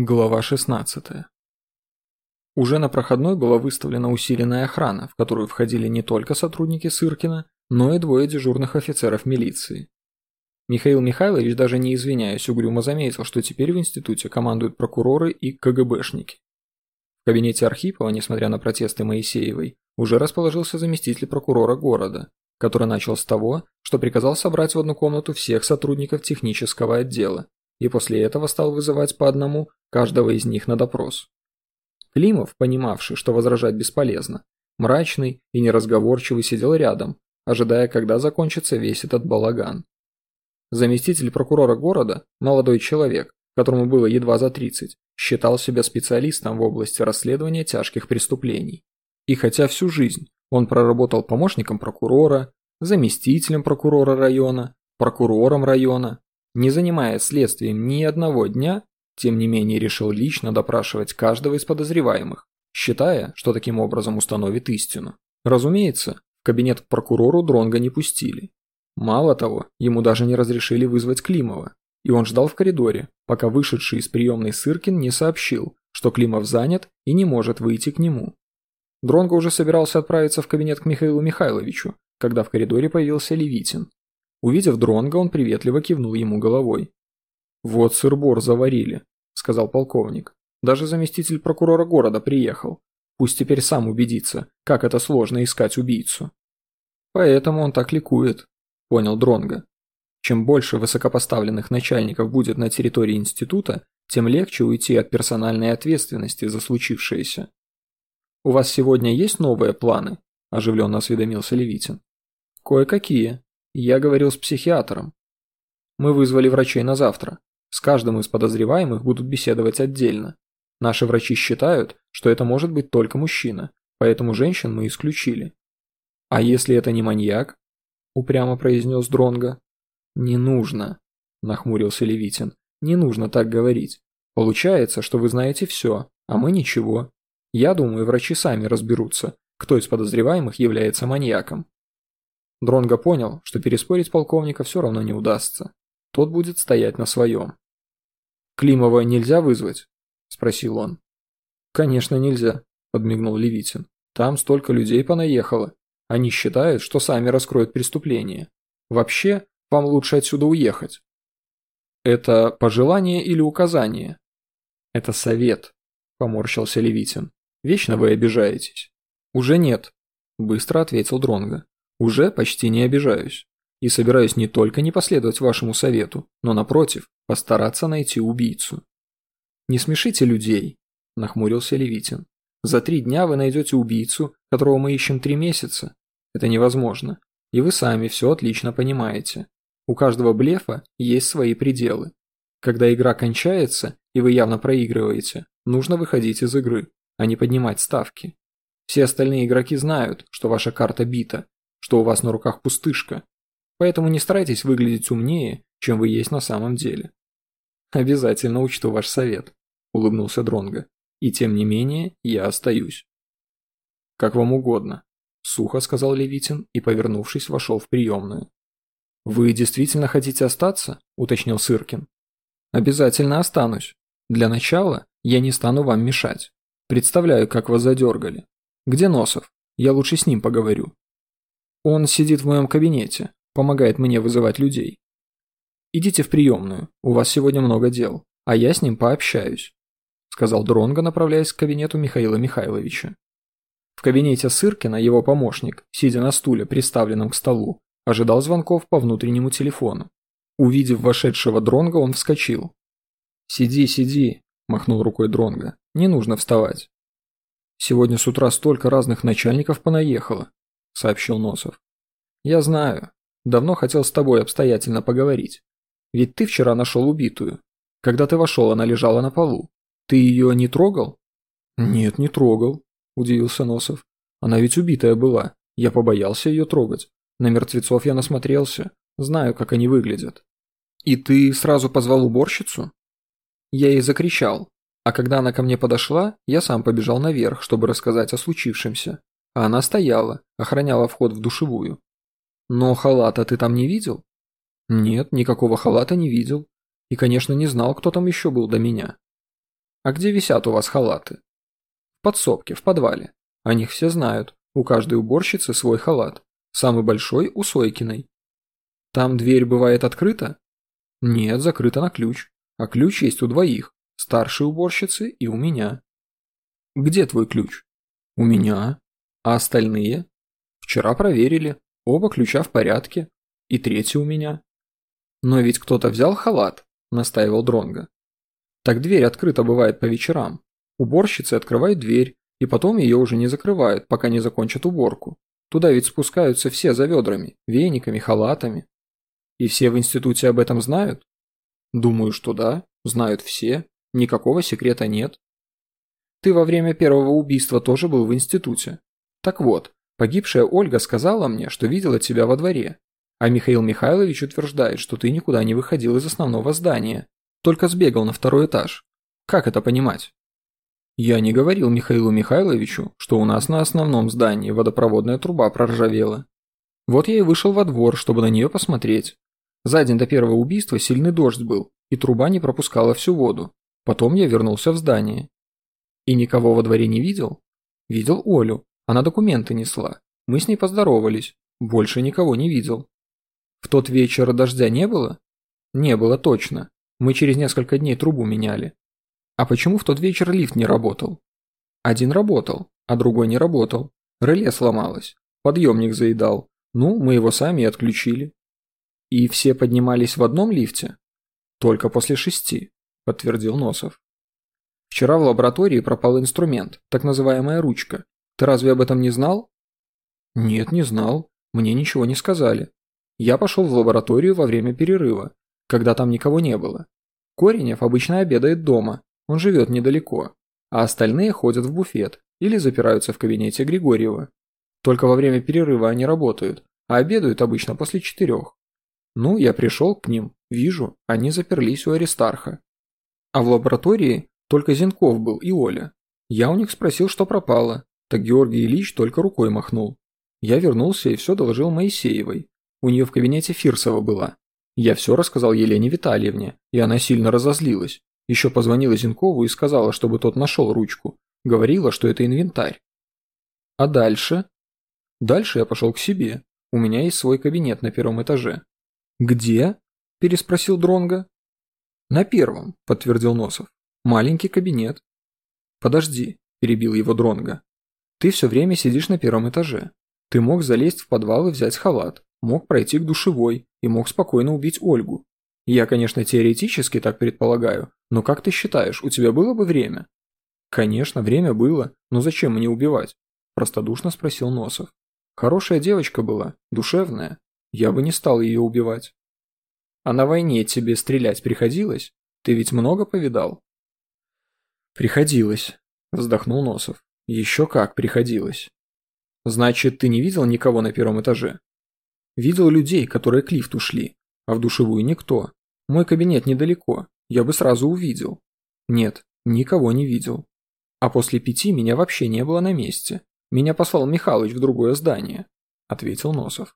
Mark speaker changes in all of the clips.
Speaker 1: Глава 16. Уже на проходной была выставлена усиленная охрана, в которую входили не только сотрудники Сыркина, но и двое дежурных офицеров милиции. Михаил Михайлович, даже не извиняясь, угрюмо заметил, что теперь в институте командуют прокуроры и КГБшники. В кабинете Архипова, несмотря на протесты Моисеевой, уже расположился заместитель прокурора города, который начал с того, что приказал собрать в одну комнату всех сотрудников технического отдела и после этого стал вызывать по одному каждого из них на допрос. Климов, понимавший, что возражать бесполезно, мрачный и неразговорчивый сидел рядом, ожидая, когда закончится весь этот балаган. Заместитель прокурора города, молодой человек, которому было едва за 30, считал себя специалистом в области расследования тяжких преступлений. И хотя всю жизнь он проработал помощником прокурора, заместителем прокурора района, прокурором района, не занимаясь следствием ни одного дня, тем не менее решил лично допрашивать каждого из подозреваемых, считая, что таким образом установит истину. Разумеется, в кабинет к прокурору Дронга не пустили. Мало того, ему даже не разрешили вызвать Климова, и он ждал в коридоре, пока вышедший из приемной Сыркин не сообщил, что Климов занят и не может выйти к нему. Дронго уже собирался отправиться в кабинет к Михаилу Михайловичу, когда в коридоре появился Левитин. Увидев Дронга, он приветливо кивнул ему головой. «Вот сыр-бор заварили», – сказал полковник. «Даже заместитель прокурора города приехал. Пусть теперь сам убедится, как это сложно искать убийцу». «Поэтому он так ликует», – понял Дронга. Чем больше высокопоставленных начальников будет на территории института, тем легче уйти от персональной ответственности за случившееся. «У вас сегодня есть новые планы?» – оживленно осведомился Левитин. «Кое-какие», я говорил с психиатром. Мы вызвали врачей на завтра. С каждым из подозреваемых будут беседовать отдельно. Наши врачи считают, что это может быть только мужчина, поэтому женщин мы исключили. А если это не маньяк? Упрямо произнес Дронга. Не нужно, нахмурился Левитин. Не нужно так говорить. Получается, что вы знаете все, а мы ничего. Я думаю, врачи сами разберутся, кто из подозреваемых является маньяком. Дронго понял, что переспорить полковника все равно не удастся. Тот будет стоять на своем. «Климова нельзя вызвать?» – спросил он. «Конечно нельзя», – подмигнул Левитин. «Там столько людей понаехало. Они считают, что сами раскроют преступление. Вообще, вам лучше отсюда уехать». «Это пожелание или указание?» «Это совет», – поморщился Левитин. «Вечно вы обижаетесь». «Уже нет», – быстро ответил Дронго. Уже почти не обижаюсь. И собираюсь не только не последовать вашему совету, но напротив, постараться найти убийцу. Не смешите людей, нахмурился Левитин. За три дня вы найдете убийцу, которого мы ищем три месяца. Это невозможно. И вы сами все отлично понимаете. У каждого блефа есть свои пределы. Когда игра кончается, и вы явно проигрываете, нужно выходить из игры, а не поднимать ставки. Все остальные игроки знают, что ваша карта бита, что у вас на руках пустышка, поэтому не старайтесь выглядеть умнее, чем вы есть на самом деле. Обязательно учту ваш совет, улыбнулся Дронга. И тем не менее, я остаюсь. Как вам угодно, сухо сказал Левитин и, повернувшись, вошел в приемную. Вы действительно хотите остаться? уточнил Сыркин. Обязательно останусь. Для начала я не стану вам мешать. Представляю, как вас задергали. Где Носов? Я лучше с ним поговорю. Он сидит в моем кабинете, помогает мне вызывать людей. Идите в приемную, у вас сегодня много дел, а я с ним пообщаюсь», сказал Дронго, направляясь к кабинету Михаила Михайловича. В кабинете Сыркина его помощник, сидя на стуле, приставленном к столу, ожидал звонков по внутреннему телефону. Увидев вошедшего Дронга, он вскочил. «Сиди, сиди», – махнул рукой Дронга. «Не нужно вставать». «Сегодня с утра столько разных начальников понаехало сообщил Носов. «Я знаю. Давно хотел с тобой обстоятельно поговорить. Ведь ты вчера нашел убитую. Когда ты вошел, она лежала на полу. Ты ее не трогал?» «Нет, не трогал», – удивился Носов. «Она ведь убитая была. Я побоялся ее трогать. На мертвецов я насмотрелся. Знаю, как они выглядят». «И ты сразу позвал уборщицу?» Я ей закричал. А когда она ко мне подошла, я сам побежал наверх, чтобы рассказать о случившемся она стояла, охраняла вход в душевую. Но халата ты там не видел? Нет, никакого халата не видел. И, конечно, не знал, кто там еще был до меня. А где висят у вас халаты? В подсобке, в подвале. О них все знают. У каждой уборщицы свой халат. Самый большой у Сойкиной. Там дверь бывает открыта? Нет, закрыта на ключ. А ключ есть у двоих. Старшей уборщицы и у меня. Где твой ключ? У меня. А остальные? Вчера проверили. Оба ключа в порядке. И третий у меня. Но ведь кто-то взял халат, настаивал Дронга. Так дверь открыта бывает по вечерам. Уборщицы открывают дверь, и потом ее уже не закрывают, пока не закончат уборку. Туда ведь спускаются все за ведрами, вениками, халатами. И все в институте об этом знают? Думаю, что да, знают все. Никакого секрета нет. Ты во время первого убийства тоже был в институте. Так вот, погибшая Ольга сказала мне, что видела тебя во дворе. А Михаил Михайлович утверждает, что ты никуда не выходил из основного здания, только сбегал на второй этаж. Как это понимать? Я не говорил Михаилу Михайловичу, что у нас на основном здании водопроводная труба проржавела. Вот я и вышел во двор, чтобы на нее посмотреть. За день до первого убийства сильный дождь был, и труба не пропускала всю воду. Потом я вернулся в здание. И никого во дворе не видел? Видел Олю. Она документы несла. Мы с ней поздоровались. Больше никого не видел. В тот вечер дождя не было? Не было точно. Мы через несколько дней трубу меняли. А почему в тот вечер лифт не работал? Один работал, а другой не работал. Реле сломалось. Подъемник заедал. Ну, мы его сами отключили. И все поднимались в одном лифте? Только после шести, подтвердил Носов. Вчера в лаборатории пропал инструмент, так называемая ручка. Ты разве об этом не знал? Нет, не знал. Мне ничего не сказали. Я пошел в лабораторию во время перерыва когда там никого не было. Коренев обычно обедает дома, он живет недалеко, а остальные ходят в буфет или запираются в кабинете Григорьева. Только во время перерыва они работают, а обедают обычно после четырех. Ну, я пришел к ним, вижу, они заперлись у Аристарха. А в лаборатории только Зенков был и Оля. Я у них спросил, что пропало, так Георгий Ильич только рукой махнул. Я вернулся и все доложил Моисеевой. У нее в кабинете Фирсова была. Я все рассказал Елене Витальевне, и она сильно разозлилась. Еще позвонила Зинкову и сказала, чтобы тот нашел ручку. Говорила, что это инвентарь. А дальше? Дальше я пошел к себе. У меня есть свой кабинет на первом этаже. Где? Переспросил Дронга. На первом, подтвердил Носов. Маленький кабинет. Подожди, перебил его Дронга. Ты все время сидишь на первом этаже. Ты мог залезть в подвал и взять халат. Мог пройти к душевой и мог спокойно убить Ольгу. Я, конечно, теоретически так предполагаю, но как ты считаешь, у тебя было бы время? Конечно, время было, но зачем мне убивать? Простодушно спросил Носов. Хорошая девочка была, душевная. Я бы не стал ее убивать. А на войне тебе стрелять приходилось? Ты ведь много повидал? Приходилось, вздохнул Носов. Еще как приходилось. Значит, ты не видел никого на первом этаже? Видел людей, которые к лифту шли, а в душевую никто. Мой кабинет недалеко, я бы сразу увидел. Нет, никого не видел. А после пяти меня вообще не было на месте. Меня послал Михалыч в другое здание, ответил Носов.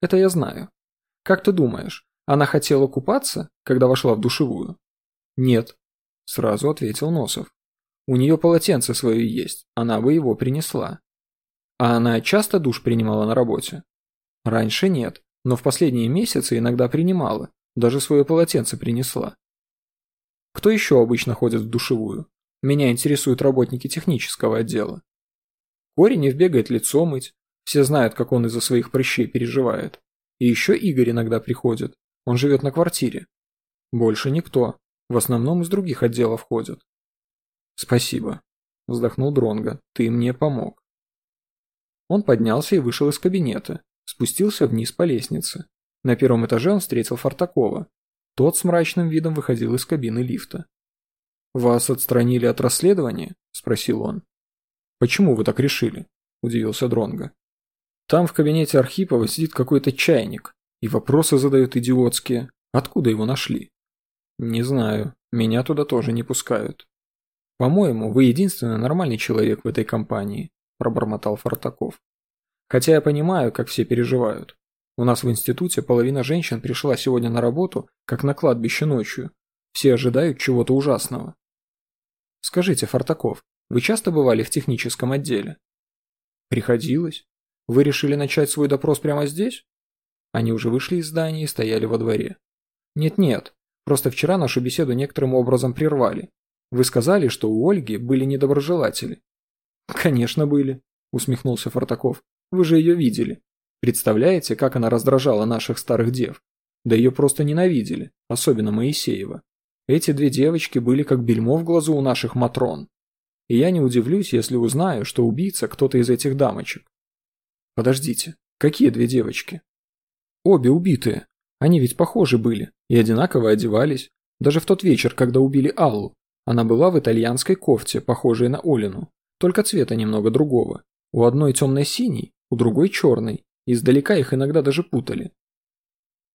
Speaker 1: Это я знаю. Как ты думаешь, она хотела купаться, когда вошла в душевую? Нет, сразу ответил Носов. У нее полотенце свое есть, она бы его принесла. А она часто душ принимала на работе? Раньше нет, но в последние месяцы иногда принимала, даже свое полотенце принесла. Кто еще обычно ходит в душевую? Меня интересуют работники технического отдела. Коренев бегает лицо мыть, все знают, как он из-за своих прыщей переживает. И еще Игорь иногда приходит, он живет на квартире. Больше никто, в основном из других отделов ходят. Спасибо, вздохнул Дронга, ты мне помог. Он поднялся и вышел из кабинета, Спустился вниз по лестнице. На первом этаже он встретил Фартакова. Тот с мрачным видом выходил из кабины лифта. «Вас отстранили от расследования?» – спросил он. «Почему вы так решили?» – удивился Дронга. «Там в кабинете Архипова сидит какой-то чайник, и вопросы задают идиотские. Откуда его нашли?» «Не знаю. Меня туда тоже не пускают». «По-моему, вы единственный нормальный человек в этой компании», – пробормотал Фартаков. Хотя я понимаю, как все переживают. У нас в институте половина женщин пришла сегодня на работу, как на кладбище ночью. Все ожидают чего-то ужасного. Скажите, Фартаков, вы часто бывали в техническом отделе? Приходилось. Вы решили начать свой допрос прямо здесь? Они уже вышли из здания и стояли во дворе. Нет-нет, просто вчера нашу беседу некоторым образом прервали. Вы сказали, что у Ольги были недоброжелатели. Конечно, были, усмехнулся Фартаков. Вы же ее видели. Представляете, как она раздражала наших старых дев? Да ее просто ненавидели, особенно Моисеева. Эти две девочки были как бельмо в глазу у наших матрон. И я не удивлюсь, если узнаю, что убийца кто-то из этих дамочек. Подождите, какие две девочки? Обе убитые. Они ведь похожи были и одинаково одевались. Даже в тот вечер, когда убили Аллу, она была в итальянской кофте, похожей на Олину, только цвета немного другого. У одной темно-синий, у другой черный. Издалека их иногда даже путали.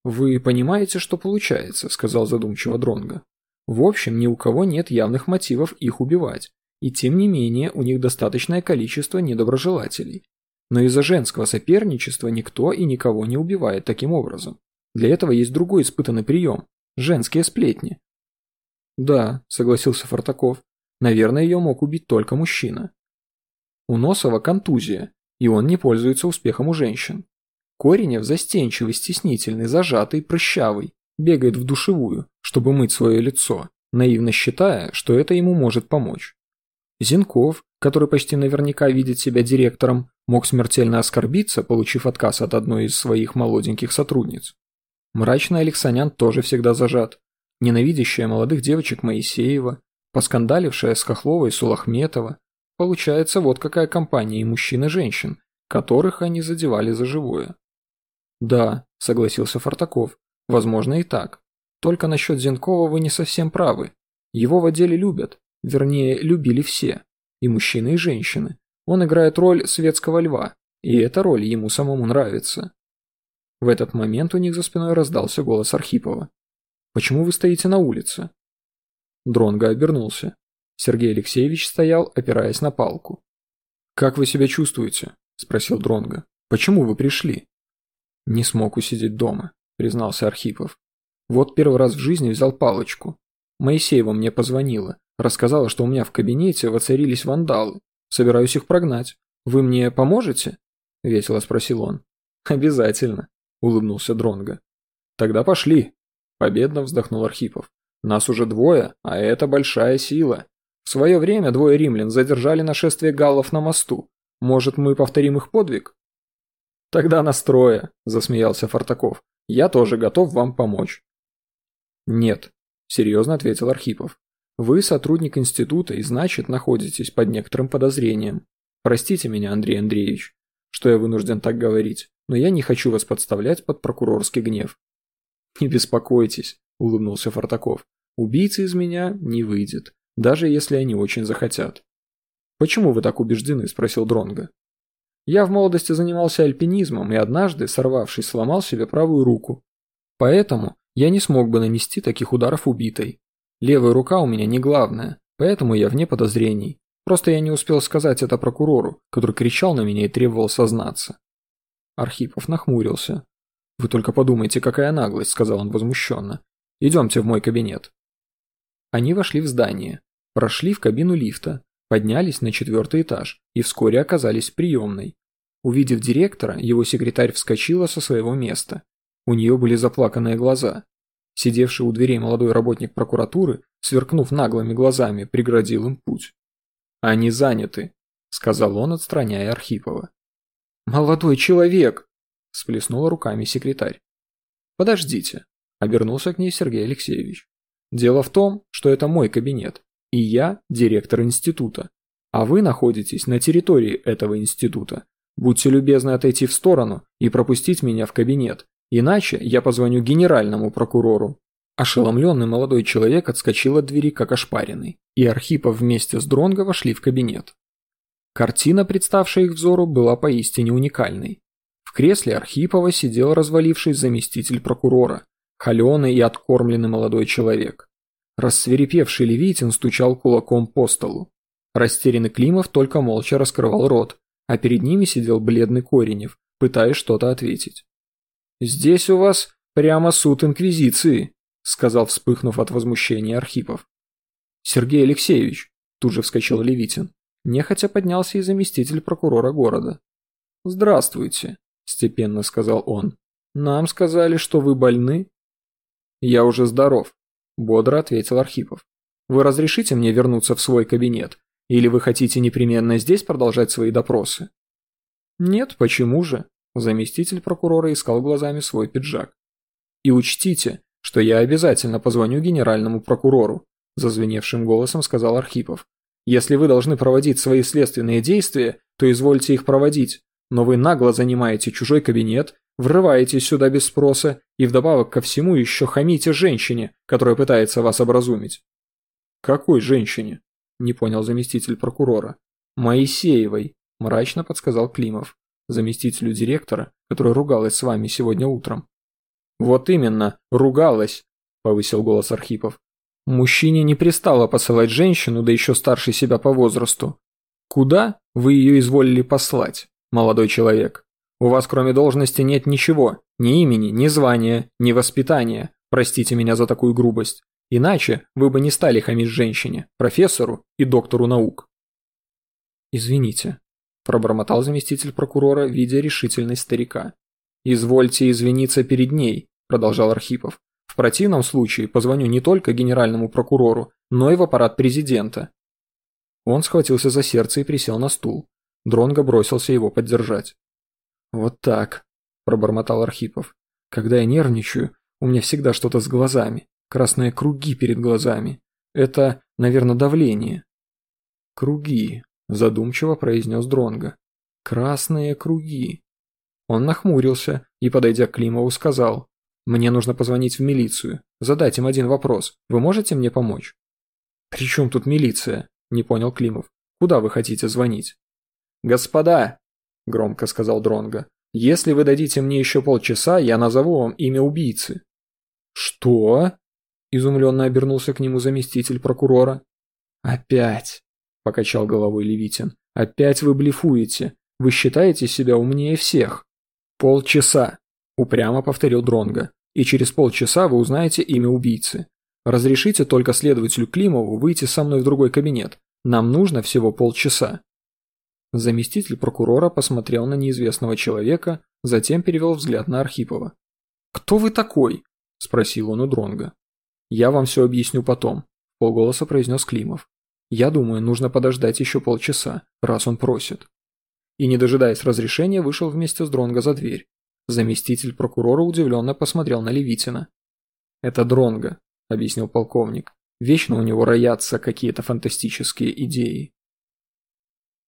Speaker 1: «Вы понимаете, что получается», — сказал задумчиво Дронга. В общем, ни у кого нет явных мотивов их убивать, и тем не менее у них достаточное количество недоброжелателей. Но из-за женского соперничества никто и никого не убивает таким образом. Для этого есть другой испытанный прием – женские сплетни. Да, согласился Фартаков, наверное, ее мог убить только мужчина. У Носова контузия, и он не пользуется успехом у женщин. Коренев застенчивый, стеснительный, зажатый, прыщавый, бегает в душевую, чтобы мыть свое лицо, наивно считая, что это ему может помочь. Зинков, который почти наверняка видит себя директором, мог смертельно оскорбиться, получив отказ от одной из своих молоденьких сотрудниц. Мрачный Алексанян тоже всегда зажат. Ненавидящая молодых девочек Моисеева, поскандалившая с Хохловой Сулахметова. Получается вот какая компания и мужчин и женщин, которых они задевали за живое. Да, согласился Фартаков, возможно и так. Только насчет Зенкова вы не совсем правы. Его в отделе любят, вернее, любили все, и мужчины, и женщины. Он играет роль светского льва, и эта роль ему самому нравится. В этот момент у них за спиной раздался голос Архипова. «Почему вы стоите на улице?» Дронго обернулся. Сергей Алексеевич стоял, опираясь на палку. «Как вы себя чувствуете?» – спросил Дронго. «Почему вы пришли?» «Не смог усидеть дома», – признался Архипов. «Вот первый раз в жизни взял палочку. Моисеева мне позвонила, рассказала, что у меня в кабинете воцарились вандалы. Собираюсь их прогнать. Вы мне поможете?» – весело спросил он. «Обязательно», – улыбнулся Дронго. «Тогда пошли», – победно вздохнул Архипов. «Нас уже двое, а это большая сила. В свое время двое римлян задержали нашествие галлов на мосту. Может, мы повторим их подвиг?» «Тогда настроя», – засмеялся Фартаков. «Я тоже готов вам помочь». «Нет», – серьезно ответил Архипов. Вы сотрудник института и, значит, находитесь под некоторым подозрением. Простите меня, Андрей Андреевич, что я вынужден так говорить, но я не хочу вас подставлять под прокурорский гнев. Не беспокойтесь, улыбнулся Фартаков. Убийцы из меня не выйдет, даже если они очень захотят. Почему вы так убеждены, спросил Дронга. Я в молодости занимался альпинизмом и однажды, сорвавшись, сломал себе правую руку. Поэтому я не смог бы нанести таких ударов убитой. Левая рука у меня не главная, поэтому я вне подозрений. Просто я не успел сказать это прокурору, который кричал на меня и требовал сознаться. Архипов нахмурился. «Вы только подумайте, какая наглость», — сказал он возмущенно. «Идемте в мой кабинет». Они вошли в здание, прошли в кабину лифта, поднялись на четвертый этаж и вскоре оказались в приемной. Увидев директора, его секретарь вскочила со своего места. У нее были заплаканные глаза. Сидевший у дверей молодой работник прокуратуры, сверкнув наглыми глазами, преградил им путь. «Они заняты», — сказал он, отстраняя Архипова. «Молодой человек!» — сплеснула руками секретарь. «Подождите», — обернулся к ней Сергей Алексеевич. «Дело в том, что это мой кабинет, и я директор института, а вы находитесь на территории этого института. Будьте любезны отойти в сторону и пропустить меня в кабинет, Иначе я позвоню генеральному прокурору. Ошеломленный молодой человек отскочил от двери, как ошпаренный, и Архипов вместе с Дронго вошли в кабинет. Картина, представшая их взору, была поистине уникальной. В кресле Архипова сидел развалившись заместитель прокурора, холеный и откормленный молодой человек. Рассверепевший Левитин стучал кулаком по столу. Растерянный Климов только молча раскрывал рот, а перед ними сидел бледный Коренев, пытаясь что-то ответить. «Здесь у вас прямо суд Инквизиции», — сказал, вспыхнув от возмущения Архипов. «Сергей Алексеевич», Тут же вскочил Левитин. Нехотя поднялся и заместитель прокурора города. «Здравствуйте», – степенно сказал он. «Нам сказали, что вы больны?» «Я уже здоров», – бодро ответил Архипов. «Вы разрешите мне вернуться в свой кабинет? Или вы хотите непременно здесь продолжать свои допросы?» «Нет, почему же?» – заместитель прокурора искал глазами свой пиджак. «И учтите, что я обязательно позвоню генеральному прокурору», – зазвеневшим голосом сказал Архипов. «Если вы должны проводить свои следственные действия, то извольте их проводить, но вы нагло занимаете чужой кабинет, врываетесь сюда без спроса и вдобавок ко всему еще хамите женщине, которая пытается вас образумить». «Какой женщине?» – не понял заместитель прокурора. «Моисеевой», – мрачно подсказал Климов, заместителю директора, которая ругалась с вами сегодня утром. «Вот именно, ругалась», – повысил голос Архипов. «Мужчине не пристало посылать женщину, да еще старше себя по возрасту. Куда вы ее изволили послать?» Молодой человек. У вас кроме должности нет ничего, ни имени, ни звания, ни воспитания. Простите меня за такую грубость. Иначе вы бы не стали хамить женщине, профессору и доктору наук. Извините, пробормотал заместитель прокурора, видя решительность старика. Извольте извиниться перед ней, продолжал Архипов. В противном случае позвоню не только генеральному прокурору, но и в аппарат президента. Он схватился за сердце и присел на стул. Дронго бросился его поддержать. «Вот так», – пробормотал Архипов. «Когда я нервничаю, у меня всегда что-то с глазами, красные круги перед глазами. Это, наверное, давление». «Круги», – задумчиво произнес Дронго. «Красные круги». Он нахмурился и, подойдя к Климову, сказал. «Мне нужно позвонить в милицию, задать им один вопрос. Вы можете мне помочь?» «При чем тут милиция?» – не понял Климов. «Куда вы хотите звонить?» «Господа!» – громко сказал Дронго. «Если вы дадите мне еще полчаса, я назову вам имя убийцы». «Что?» – изумленно обернулся к нему заместитель прокурора. «Опять!» – покачал головой Левитин. «Опять вы блефуете. Вы считаете себя умнее всех». «Полчаса!» – упрямо повторил Дронго. «И через полчаса вы узнаете имя убийцы. Разрешите только следователю Климову выйти со мной в другой кабинет. Нам нужно всего полчаса». Заместитель прокурора посмотрел на неизвестного человека, затем перевел взгляд на Архипова. «Кто вы такой?» – спросил он у Дронга. «Я вам все объясню потом», – полголоса произнес Климов. «Я думаю, нужно подождать еще полчаса, раз он просит». И, не дожидаясь разрешения, вышел вместе с Дронго за дверь. Заместитель прокурора удивленно посмотрел на Левитина. «Это Дронго», – объяснил полковник. «Вечно у него роятся какие-то фантастические идеи».